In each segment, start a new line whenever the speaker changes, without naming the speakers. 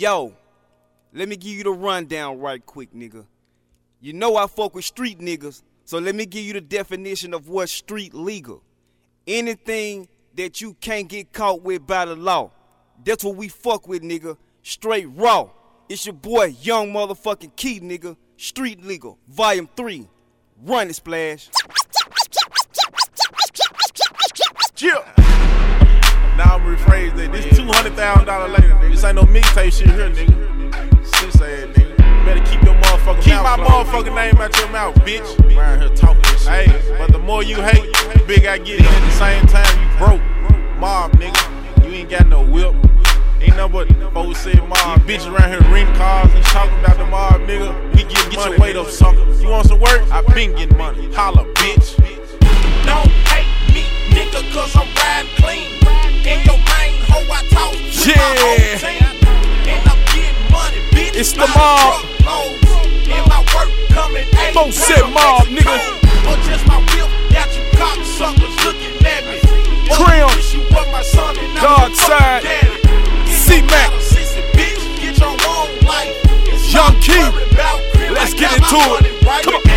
Yo, let me give you the rundown right quick, nigga. You know I fuck with street niggas, so let me give you the definition of what street legal. Anything that you can't get caught with by the law. That's what we fuck with, nigga. Straight raw. It's your boy, young motherfucking Key, nigga. Street legal, volume 3. Run it, splash.
Nigga. This mixtape shit here, nigga. Ass nigga. You better keep your motherfucking keep mouth my motherfucking name out your mouth, bitch. Around here talking shit. Hey, but the more you hate, the big I get. At the same time, you broke. Mob, nigga. You ain't got no whip. Ain't nothing but folks say mob. These bitches around here rent cars and talking about the mob, nigga. We get, get your weight up, sucker. You want some work? I been getting money. Holla, bitch.
Don't hate me, nigga, cause I'm riding clean.
It's the mob. mob, nigga.
Or just my whip, got you cocksuckers looking at me. Your
side.
life. It's
Young Key. Let's get into it. Come on.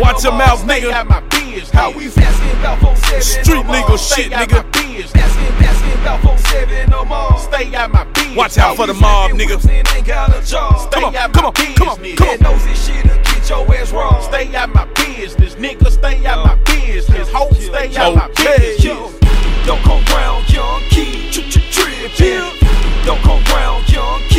Watch your mouth,
more.
Stay out my business.
How we asking about 47?
Street legal shit, nigga.
my business. Asking, asking about 47 no more.
Stay out my business. Watch out for the mob, nigga.
whips and ain't got a job.
Come on, come on, come on, come on.
That nosy shit'll get your ass raw.
Stay out my business, nigga. Stay out my business. Hope stay out my business.
Don't come round, young key, tr tr trippin'. Don't come round, young key,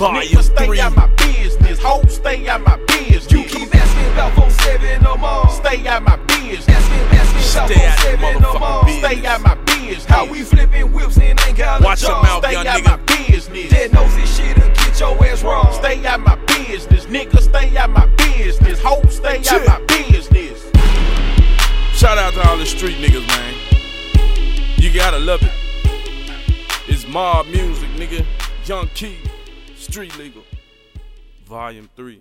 business.
Volume
Nigga, stay
three.
out my business. Hope stay out my business.
You keep asking about 47 no more.
Stay out my business.
Asking, asking about
Stay out that
47 no more.
business.
Stay out my business.
How we flipping whips and ain't got
Watch
a
your
job.
mouth,
Stay out
nigga.
my business.
That nosy shit'll get your ass raw.
Stay out my business, nigga. Stay out my business. Hope stay out my business.
Shout out to all the street niggas, man. You gotta love it. It's mob music, nigga. Young Key, Street Legal, Volume 3.